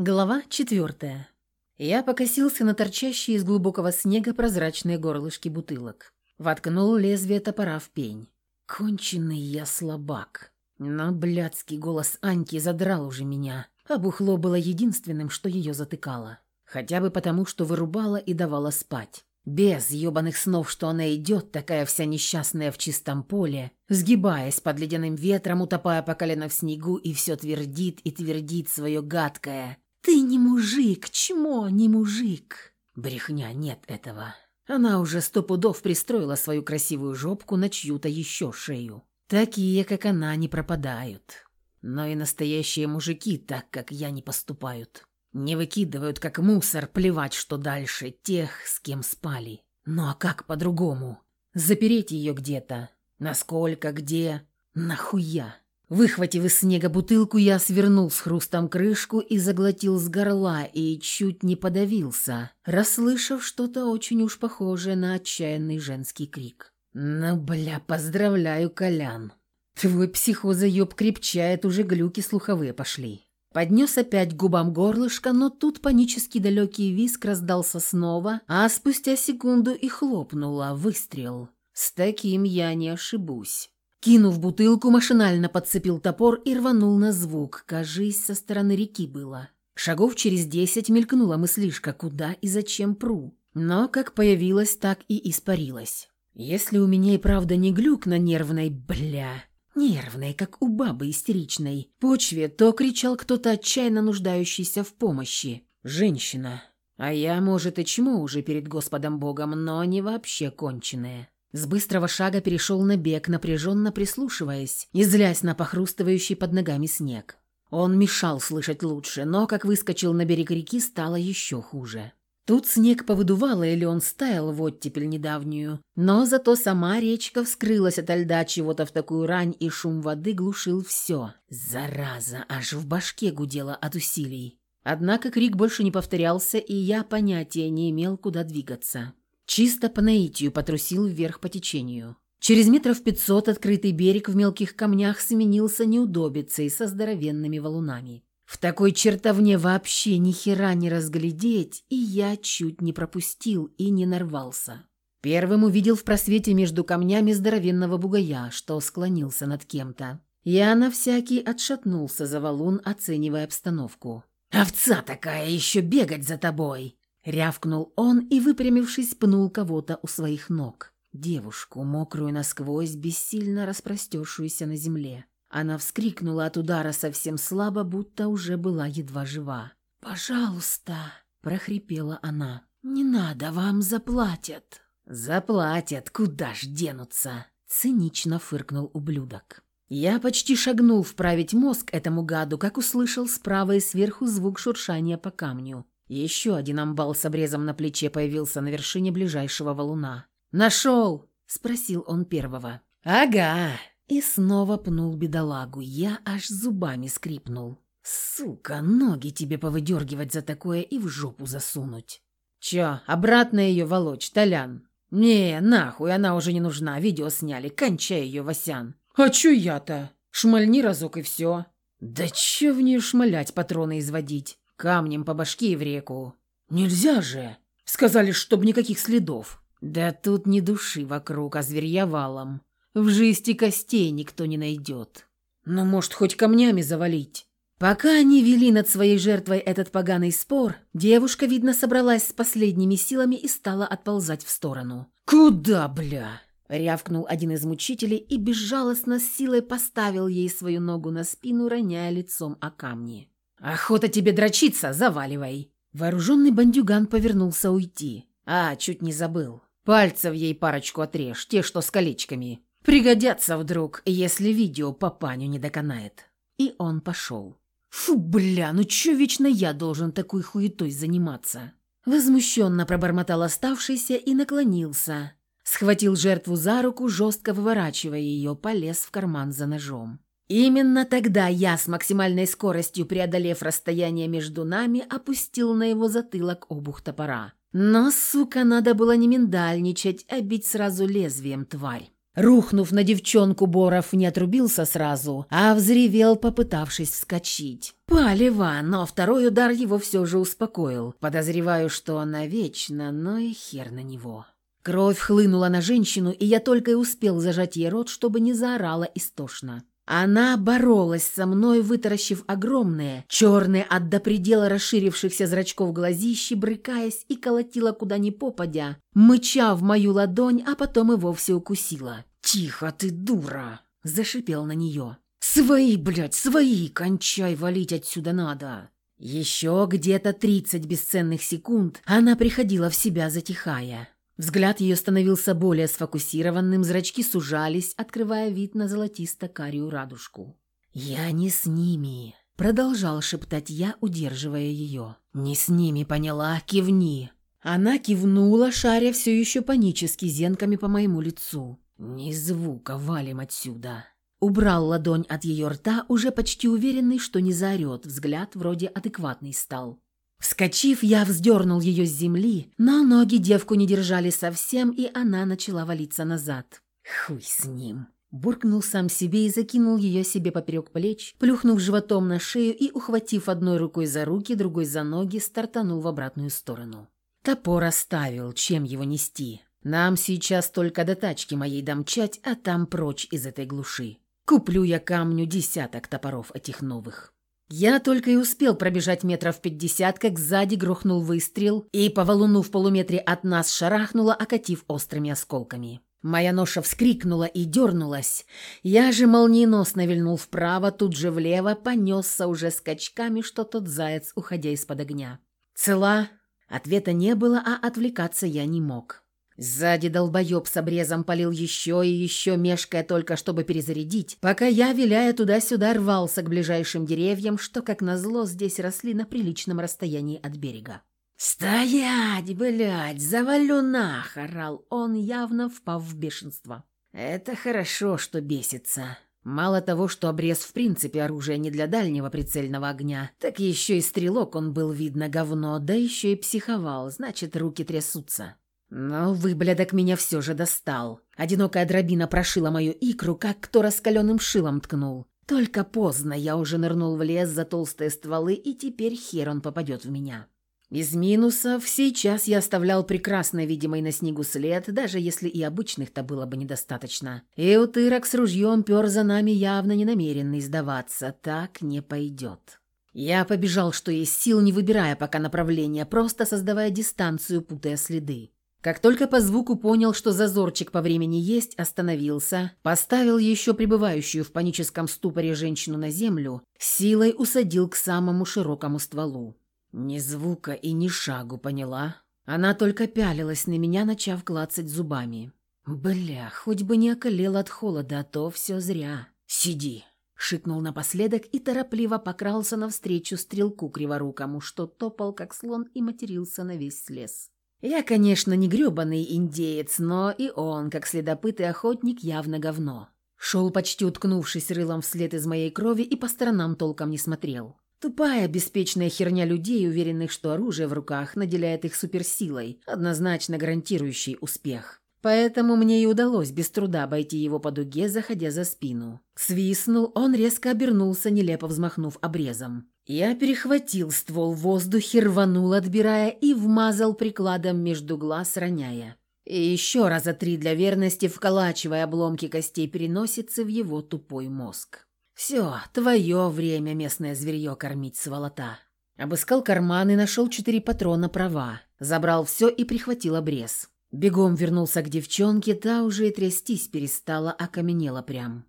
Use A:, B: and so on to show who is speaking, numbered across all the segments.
A: Глава четвертая. Я покосился на торчащие из глубокого снега прозрачные горлышки бутылок. Воткнул лезвие топора в пень. Конченый я слабак. Но блядский голос Аньки задрал уже меня, а бухло было единственным, что ее затыкало. Хотя бы потому, что вырубала и давала спать. Без ебаных снов, что она идет, такая вся несчастная в чистом поле, сгибаясь под ледяным ветром, утопая по колено в снегу, и все твердит и твердит свое гадкое «Ты не мужик, чмо не мужик?» Брехня, нет этого. Она уже сто пудов пристроила свою красивую жопку на чью-то еще шею. Такие, как она, не пропадают. Но и настоящие мужики так, как я, не поступают. Не выкидывают, как мусор, плевать, что дальше, тех, с кем спали. Ну а как по-другому? Запереть ее где-то? Насколько, где? Нахуя? Выхватив из снега бутылку, я свернул с хрустом крышку и заглотил с горла, и чуть не подавился, расслышав что-то очень уж похожее на отчаянный женский крик. «Ну, бля, поздравляю, Колян. Твой психозаеб крепчает, уже глюки слуховые пошли». Поднес опять к губам горлышко, но тут панически далекий виск раздался снова, а спустя секунду и хлопнуло, выстрел. С таким я не ошибусь. Кинув бутылку, машинально подцепил топор и рванул на звук. Кажись, со стороны реки было. Шагов через десять мелькнула мыслишка, куда и зачем пру. Но как появилась, так и испарилась. Если у меня и правда не глюк на нервной, бля, нервной, как у бабы истеричной, почве, то кричал кто-то отчаянно нуждающийся в помощи. Женщина. А я, может, и чмо уже перед Господом Богом, но не вообще конченая. С быстрого шага перешел на бег, напряженно прислушиваясь и злясь на похрустывающий под ногами снег. Он мешал слышать лучше, но, как выскочил на берег реки, стало еще хуже. Тут снег повыдувало, или он стаял в оттепель недавнюю, но зато сама речка вскрылась ото льда чего-то в такую рань, и шум воды глушил все. Зараза, аж в башке гудела от усилий. Однако крик больше не повторялся, и я понятия не имел, куда двигаться. Чисто по наитию потрусил вверх по течению. Через метров пятьсот открытый берег в мелких камнях сменился неудобицей со здоровенными валунами. В такой чертовне вообще ни хера не разглядеть, и я чуть не пропустил и не нарвался. Первым увидел в просвете между камнями здоровенного бугая, что склонился над кем-то. Я на всякий отшатнулся за валун, оценивая обстановку. «Овца такая, еще бегать за тобой!» Рявкнул он и, выпрямившись, пнул кого-то у своих ног. Девушку, мокрую насквозь, бессильно распростершуюся на земле. Она вскрикнула от удара совсем слабо, будто уже была едва жива. «Пожалуйста!» – прохрипела она. «Не надо, вам заплатят!» «Заплатят, куда ж денутся?» – цинично фыркнул ублюдок. Я почти шагнул вправить мозг этому гаду, как услышал справа и сверху звук шуршания по камню. Еще один амбал с обрезом на плече появился на вершине ближайшего валуна. «Нашел!» – спросил он первого. «Ага!» И снова пнул бедолагу. Я аж зубами скрипнул. «Сука, ноги тебе повыдергивать за такое и в жопу засунуть!» «Чё, обратно ее волочь, Толян?» «Не, нахуй, она уже не нужна, видео сняли, кончай ее, Васян!» «А чё я-то? Шмальни разок и все!» «Да чё в нее шмалять, патроны изводить? Камнем по башке и в реку. Нельзя же. Сказали, чтоб никаких следов. Да тут ни души вокруг, а зверья валом. В жизни костей никто не найдет. Ну, может, хоть камнями завалить. Пока они вели над своей жертвой этот поганый спор, девушка, видно, собралась с последними силами и стала отползать в сторону. «Куда, бля?» — рявкнул один из мучителей и безжалостно с силой поставил ей свою ногу на спину, роняя лицом о камни. «Охота тебе дрочиться, заваливай!» Вооруженный бандюган повернулся уйти. «А, чуть не забыл. Пальцев ей парочку отрежь, те, что с колечками. Пригодятся вдруг, если видео папаню не доконает». И он пошел. «Фу, бля, ну чё вечно я должен такой хуетой заниматься?» Возмущенно пробормотал оставшийся и наклонился. Схватил жертву за руку, жестко выворачивая ее, полез в карман за ножом. Именно тогда я, с максимальной скоростью преодолев расстояние между нами, опустил на его затылок обух топора. Но, сука, надо было не миндальничать, а бить сразу лезвием тварь. Рухнув на девчонку, Боров не отрубился сразу, а взревел, попытавшись вскочить. Палева, но второй удар его все же успокоил. Подозреваю, что она вечно, но и хер на него. Кровь хлынула на женщину, и я только и успел зажать ей рот, чтобы не заорала истошно. Она боролась со мной, вытаращив огромные, черные от до предела расширившихся зрачков глазищи, брыкаясь и колотила куда ни попадя, мыча в мою ладонь, а потом и вовсе укусила. «Тихо ты, дура!» – зашипел на нее. «Свои, блядь, свои! Кончай, валить отсюда надо!» Еще где-то тридцать бесценных секунд она приходила в себя, затихая. Взгляд ее становился более сфокусированным, зрачки сужались, открывая вид на золотисто-карию радужку. «Я не с ними», — продолжал шептать я, удерживая ее. «Не с ними, поняла? Кивни». Она кивнула, шаря все еще панически зенками по моему лицу. «Ни звука, валим отсюда». Убрал ладонь от ее рта, уже почти уверенный, что не заорет, взгляд вроде адекватный стал. Вскочив, я вздернул ее с земли, но ноги девку не держали совсем, и она начала валиться назад. «Хуй с ним!» Буркнул сам себе и закинул ее себе поперек плеч, плюхнув животом на шею и, ухватив одной рукой за руки, другой за ноги, стартанул в обратную сторону. Топор оставил, чем его нести. Нам сейчас только до тачки моей домчать, а там прочь из этой глуши. Куплю я камню десяток топоров этих новых. Я только и успел пробежать метров пятьдесят, как сзади грохнул выстрел, и по валуну в полуметре от нас шарахнуло, окатив острыми осколками. Моя ноша вскрикнула и дернулась. Я же молниеносно вильнул вправо, тут же влево, понесся уже скачками, что тот заяц, уходя из-под огня. «Цела?» Ответа не было, а отвлекаться я не мог. Сзади долбоеб с обрезом полил еще и еще, мешкая только, чтобы перезарядить, пока я, виляя туда-сюда, рвался к ближайшим деревьям, что, как назло, здесь росли на приличном расстоянии от берега. «Стоять, блядь, завалю нах!» – орал он, явно впав в бешенство. «Это хорошо, что бесится. Мало того, что обрез в принципе оружие не для дальнего прицельного огня, так еще и стрелок он был, видно, говно, да еще и психовал, значит, руки трясутся». Но выблядок меня все же достал. Одинокая дробина прошила мою икру, как кто раскаленным шилом ткнул. Только поздно я уже нырнул в лес за толстые стволы, и теперь хер он попадет в меня. Из минусов сейчас я оставлял прекрасно видимый на снегу след, даже если и обычных-то было бы недостаточно. И утырок с ружьем пер за нами явно не намеренный сдаваться. Так не пойдет. Я побежал, что есть сил, не выбирая пока направления, просто создавая дистанцию, путая следы. Как только по звуку понял, что зазорчик по времени есть, остановился, поставил еще пребывающую в паническом ступоре женщину на землю, силой усадил к самому широкому стволу. Ни звука и ни шагу, поняла? Она только пялилась на меня, начав клацать зубами. «Бля, хоть бы не околел от холода, а то все зря. Сиди!» Шикнул напоследок и торопливо покрался навстречу стрелку криворукому, что топал, как слон, и матерился на весь лес. Я, конечно, не грёбаный индеец, но и он, как следопыт и охотник, явно говно. Шел почти уткнувшись рылом вслед из моей крови и по сторонам толком не смотрел. Тупая, беспечная херня людей, уверенных, что оружие в руках наделяет их суперсилой, однозначно гарантирующей успех. Поэтому мне и удалось без труда обойти его по дуге, заходя за спину. Свистнул, он резко обернулся, нелепо взмахнув обрезом. Я перехватил ствол в воздухе, рванул, отбирая, и вмазал прикладом между глаз, роняя. И еще раза три для верности, вколачивая обломки костей переносицы в его тупой мозг. «Все, твое время местное зверье кормить, сволота». Обыскал карман и нашел четыре патрона права. Забрал все и прихватил обрез. Бегом вернулся к девчонке, та уже и трястись перестала, окаменела прям.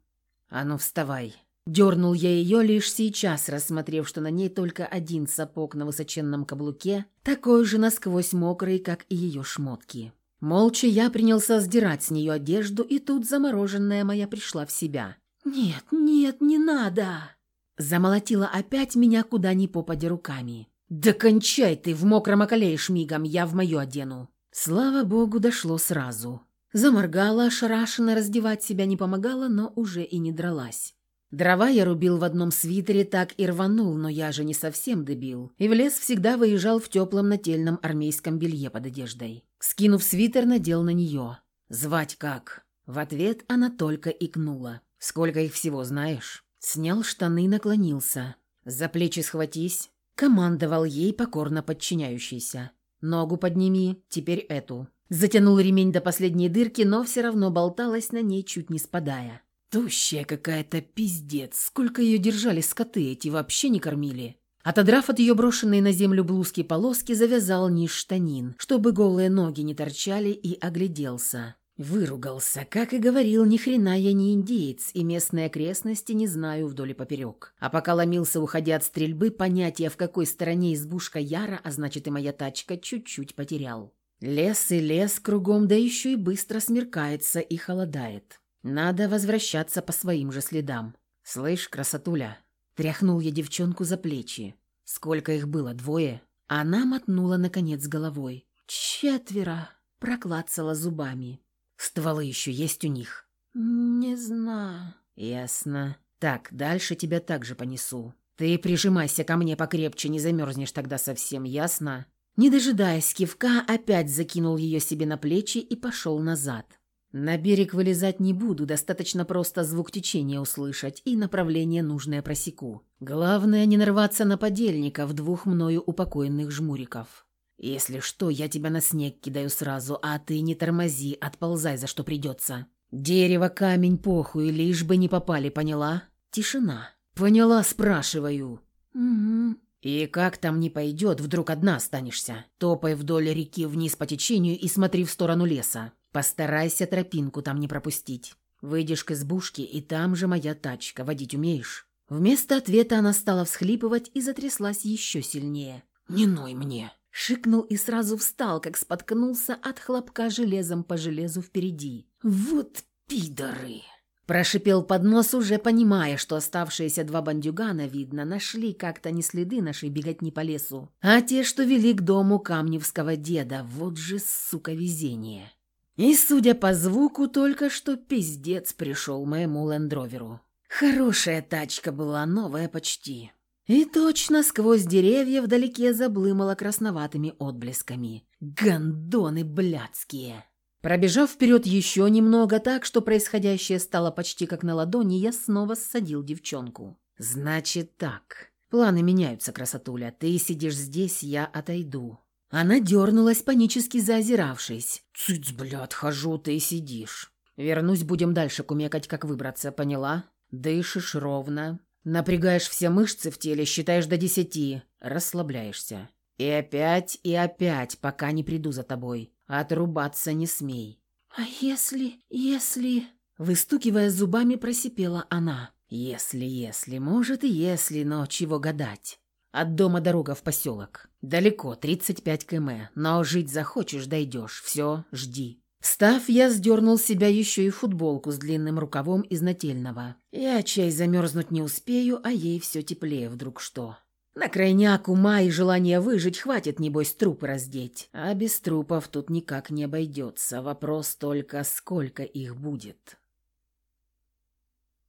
A: «А ну, вставай!» Дернул я ее лишь сейчас, рассмотрев, что на ней только один сапог на высоченном каблуке, такой же насквозь мокрый, как и ее шмотки. Молча я принялся сдирать с нее одежду, и тут замороженная моя пришла в себя. «Нет, нет, не надо!» Замолотила опять меня куда ни попадя руками. «Да кончай ты, в мокром околеешь мигом, я в мою одену!» Слава богу, дошло сразу. Заморгала, ошарашенно раздевать себя не помогала, но уже и не дралась. Дрова я рубил в одном свитере, так и рванул, но я же не совсем дебил. И в лес всегда выезжал в теплом нательном армейском белье под одеждой. Скинув свитер, надел на нее. «Звать как?» В ответ она только икнула. «Сколько их всего знаешь?» Снял штаны, наклонился. «За плечи схватись». Командовал ей покорно подчиняющийся. «Ногу подними, теперь эту». Затянул ремень до последней дырки, но все равно болталась на ней, чуть не спадая. Тущая какая-то пиздец. Сколько ее держали скоты эти, вообще не кормили. Отодрав от ее брошенной на землю блузки полоски, завязал низ штанин, чтобы голые ноги не торчали, и огляделся. Выругался. Как и говорил, ни хрена я не индеец, и местные окрестности не знаю вдоль и поперек. А пока ломился, уходя от стрельбы, понятия, в какой стороне избушка Яра, а значит и моя тачка, чуть-чуть потерял. Лес и лес кругом, да еще и быстро смеркается и холодает. Надо возвращаться по своим же следам. «Слышь, красотуля!» Тряхнул я девчонку за плечи. «Сколько их было? Двое?» Она мотнула, наконец, головой. «Четверо!» Проклацала зубами. «Стволы еще есть у них?»
B: «Не знаю».
A: «Ясно. Так, дальше тебя также понесу. Ты прижимайся ко мне покрепче, не замерзнешь тогда совсем, ясно?» Не дожидаясь кивка, опять закинул ее себе на плечи и пошел назад. На берег вылезать не буду, достаточно просто звук течения услышать и направление нужное просеку. Главное не нарваться на подельников двух мною упокоенных жмуриков. Если что, я тебя на снег кидаю сразу, а ты не тормози, отползай за что придется. Дерево, камень, похуй, лишь бы не попали, поняла? Тишина. Поняла, спрашиваю.
B: Угу.
A: И как там не пойдет, вдруг одна останешься. Топай вдоль реки вниз по течению и смотри в сторону леса. Постарайся тропинку там не пропустить. Выйдешь к избушке, и там же моя тачка. Водить умеешь?» Вместо ответа она стала всхлипывать и затряслась еще сильнее. «Не ной мне!» Шикнул и сразу встал, как споткнулся от хлопка железом по железу впереди. «Вот пидоры!» Прошипел под нос, уже понимая, что оставшиеся два бандюгана, видно, нашли как-то не следы нашей беготни по лесу, а те, что вели к дому камневского деда. Вот же, сука, везение. И, судя по звуку, только что пиздец пришел моему лендроверу. Хорошая тачка была, новая почти. И точно сквозь деревья вдалеке заблымала красноватыми отблесками. Гондоны блядские! Пробежав вперед еще немного так, что происходящее стало почти как на ладони, я снова ссадил девчонку. «Значит так. Планы меняются, красотуля. Ты сидишь здесь, я отойду. Она дернулась, панически заозиравшись. «Цыц, бля, отхожу, ты сидишь. Вернусь, будем дальше кумекать, как выбраться, поняла? Дышишь ровно, напрягаешь все мышцы в теле, считаешь до десяти, расслабляешься. И опять, и опять, пока не приду за тобой. Отрубаться не смей».
B: «А если... если...»
A: Выстукивая зубами, просипела она. «Если, если, может и если, но чего гадать. От дома дорога в поселок. Далеко, 35 км, но жить захочешь, дойдешь. Все, жди». Встав, я сдернул себя еще и футболку с длинным рукавом из нательного. Я чай замерзнуть не успею, а ей все теплее вдруг что. На крайняк ума и желания выжить хватит, небось, трупы раздеть. А без трупов тут никак не обойдется. Вопрос только, сколько их будет.